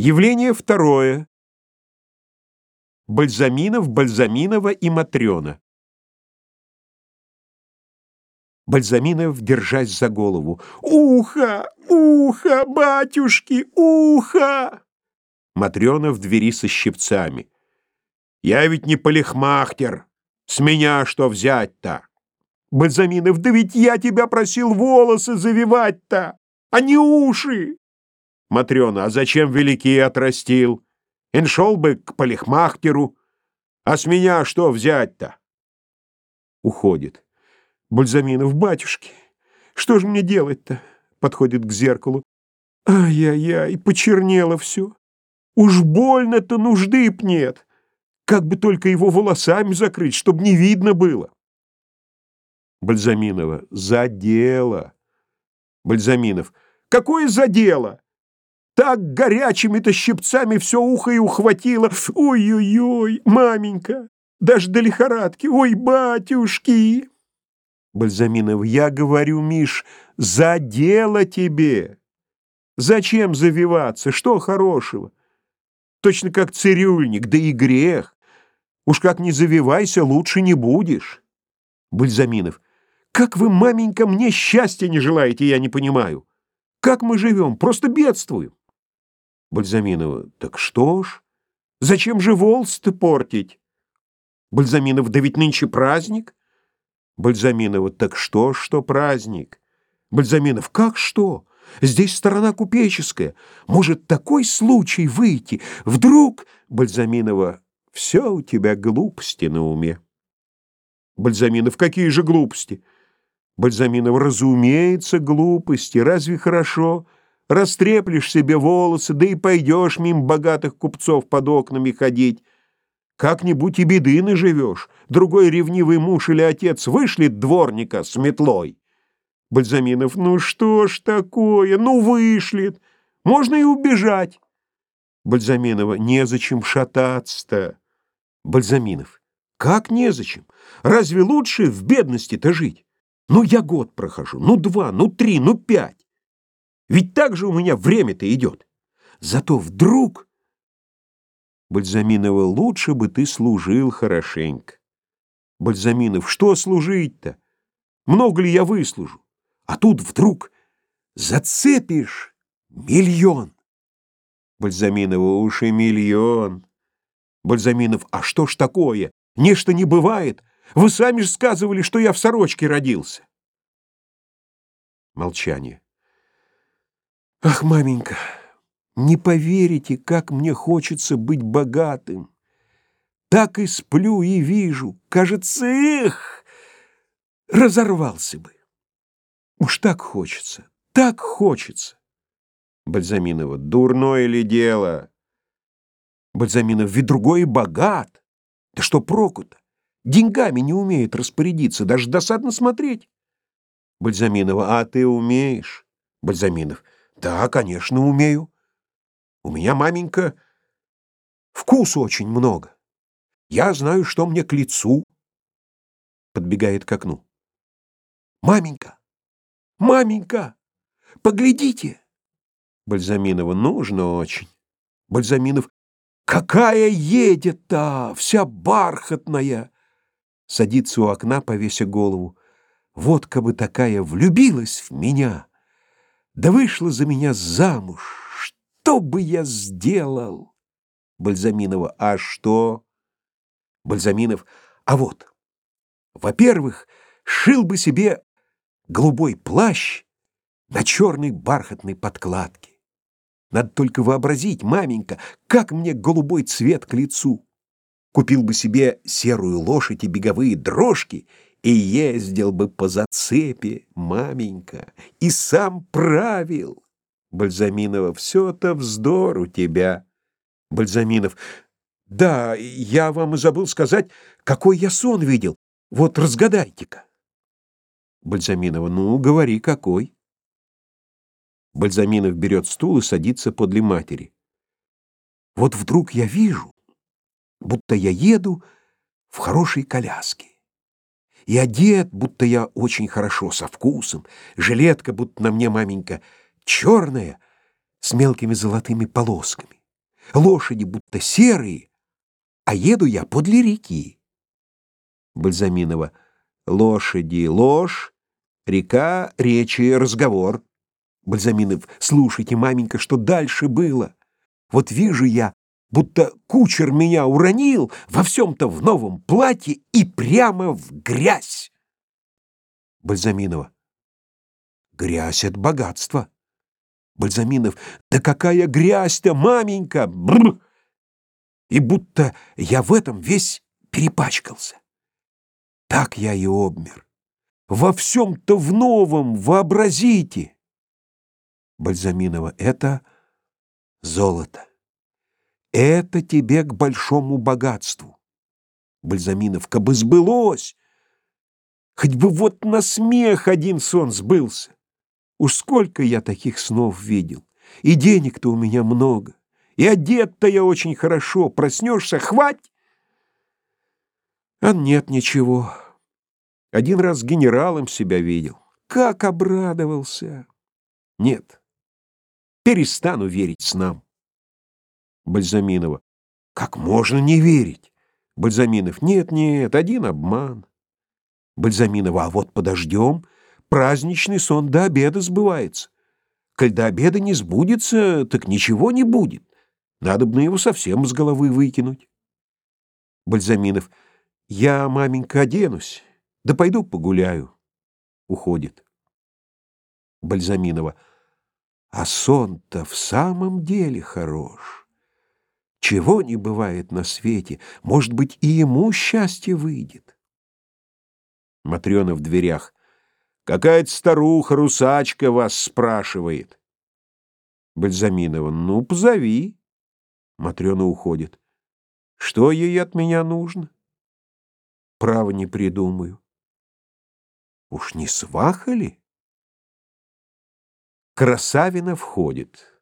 Явление второе. Бальзаминов, Бальзаминова и Матрёна. Бальзаминов, держась за голову. «Ухо! Ухо! Батюшки! Ухо!» Матрёна в двери со щипцами. «Я ведь не полихмахтер! С меня что взять-то?» Бальзаминов, «Да ведь я тебя просил волосы завивать-то, а не уши!» Матрёна, «А зачем великие отрастил? Ин бы к полихмахтеру, а с меня что взять-то?» Уходит. Бальзаминов, батюшки, что же мне делать-то? Подходит к зеркалу. Ай-яй-яй, почернело все. Уж больно-то нужды б нет. Как бы только его волосами закрыть, чтобы не видно было. Бальзаминова. За дело. Бальзаминов. Какое за дело? Так горячими-то щипцами все ухо и ухватило. Ой-ой-ой, маменька, даже до лихорадки. Ой, батюшки. Бальзаминов, я говорю, Миш, за дело тебе. Зачем завиваться? Что хорошего? Точно как цирюльник, да и грех. Уж как не завивайся, лучше не будешь. Бальзаминов, как вы, маменька, мне счастья не желаете, я не понимаю. Как мы живем? Просто бедствуем. Бальзаминова, так что ж? Зачем же волос-то портить? Бальзаминов, да ведь нынче праздник. Бальзаминова, так что, что праздник? Бальзаминов, как что? Здесь сторона купеческая. Может такой случай выйти? Вдруг, Бальзаминова, все у тебя глупости на уме. Бальзаминов, какие же глупости? Бальзаминов, разумеется, глупости. Разве хорошо? Растреплешь себе волосы, да и пойдешь мимо богатых купцов под окнами ходить. Как-нибудь и беды наживешь. Другой ревнивый муж или отец вышлет дворника с метлой. Бальзаминов, ну что ж такое, ну вышлет. Можно и убежать. Бальзаминова, незачем шататься-то. Бальзаминов, как незачем? Разве лучше в бедности-то жить? Ну, я год прохожу, ну, два, ну, три, ну, пять. Ведь так же у меня время-то идет. Зато вдруг... Бальзаминова, лучше бы ты служил хорошенько. Бальзаминов, что служить-то? Много ли я выслужу? А тут вдруг зацепишь миллион. Бальзаминова, уж и миллион. Бальзаминов, а что ж такое? Нечто не бывает. Вы сами же сказывали, что я в сорочке родился. Молчание. Ах, маменька, не поверите, как мне хочется быть богатым. Так и сплю и вижу. Кажется, эх, разорвался бы. Уж так хочется, так хочется. Бальзаминова, дурное ли дело? Бальзаминов, ведь другой богат. Да что проку-то? Деньгами не умеет распорядиться, даже досадно смотреть. Бальзаминова, а ты умеешь? Бальзаминов, да, конечно, умею. У меня, маменька, вкусу очень много. Я знаю, что мне к лицу. Подбегает к окну. Маменька! Маменька! Поглядите! Бальзаминова, нужно очень. Бальзаминов, какая едет-то, вся бархатная! Садится у окна, повеся голову. Вот как бы такая влюбилась в меня, да вышла за меня замуж. Что бы я сделал? Бальзаминова, а что? Бальзаминов, а вот, во-первых, шил бы себе голубой плащ на черной бархатной подкладке. Надо только вообразить, маменька, как мне голубой цвет к лицу. Купил бы себе серую лошадь и беговые дрожки и ездил бы по зацепе, маменька, и сам правил. Бальзаминова, все это вздор у тебя. Бальзаминов, да, я вам и забыл сказать, какой я сон видел. Вот разгадайте-ка. Бальзаминова, ну, говори, какой. Бальзаминов берет стул и садится подле матери. Вот вдруг я вижу, будто я еду в хорошей коляске. И одет, будто я очень хорошо, со вкусом, жилетка, будто на мне маменька, черная, с мелкими золотыми полосками. Лошади будто серые, а еду я подле реки. Бальзаминова. Лошади, ложь, река, речи, разговор. Бальзаминов. Слушайте, маменька, что дальше было? Вот вижу я, будто кучер меня уронил во всем-то в новом платье и прямо в грязь. Бальзаминова. Грязь — это богатство. Бальзаминов. Да какая грязь-то, маменька! Бррр! И будто я в этом весь перепачкался. Так я и обмер. Во всем-то в новом, вообразите. Бальзаминова. Это золото. Это тебе к большому богатству. Бальзаминов. Кабы сбылось! Хоть бы вот на смех один сон сбылся. Уж сколько я таких снов видел. И денег-то у меня много. И одет-то я очень хорошо. Проснешься, хвать! А нет ничего. Один раз генералом себя видел. Как обрадовался! Нет, перестану верить снам. Бальзаминова. Как можно не верить? Бальзаминов. Нет, нет, один обман. Бальзаминова. А вот подождем. Праздничный сон до обеда сбывается. Коль до обеда не сбудется, так ничего не будет. Надо бы на его совсем с головы выкинуть. Бальзаминов. Я, маменька, оденусь. Да пойду погуляю. Уходит. Бальзаминова. А сон-то в самом деле хорош. Чего не бывает на свете, может быть, и ему счастье выйдет. Матрёна в дверях. Какая-то старуха, русачка вас спрашивает. Бальзаминова. Ну, позови. Матрёна уходит. Что ей от меня нужно? Право не придумаю. Уж не сваха ли? Красавина входит.